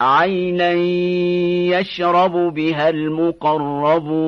عينا يشرب بها المقربون